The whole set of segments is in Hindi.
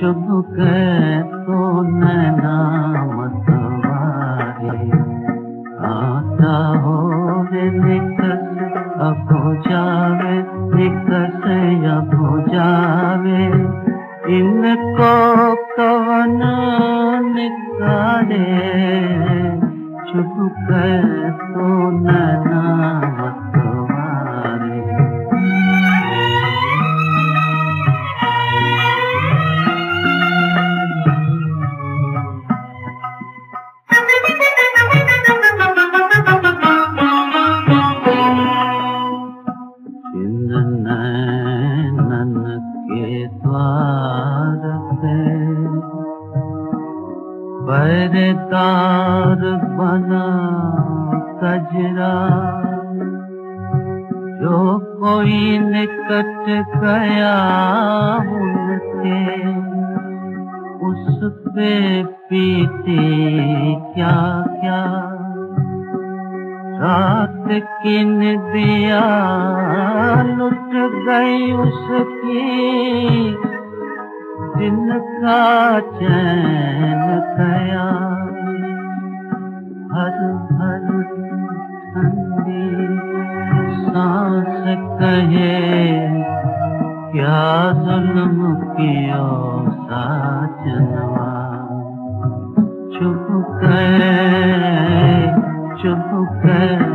चुप तो नैना आता हो निकस अब जावे निकस अब हो जावे। इनको कवन निकाले चुप तो परदार बना कजरा जो कोई निकट गया उनके उस पे पीते क्या क्या रात किन दिया लुट गई उसकी दिन का चैन गया। हर हर ठंडी सांस कहे, क्या जुल्म कियो साजनवा चुप कर चुप कर।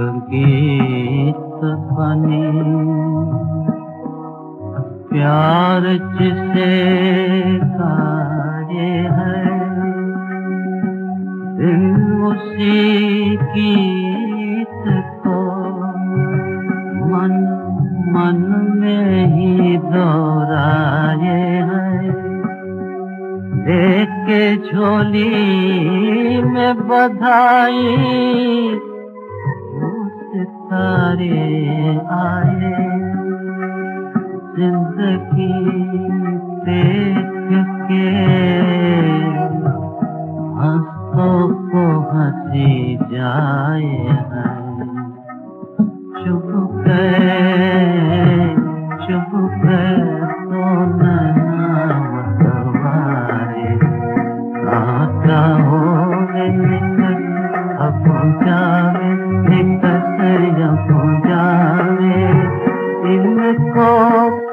गीत बनी प्यार जिसे गाए है दिन उसी गीत को मन मन में ही दोहराए हैं। देख के झोली में बधाई सितारे आए जिंदगी देख के हंसों को हंसी जाए हैं चुप कर चुप कर तो नैना मतवारे आता हो निकल अब हो जावे निकल अब हो up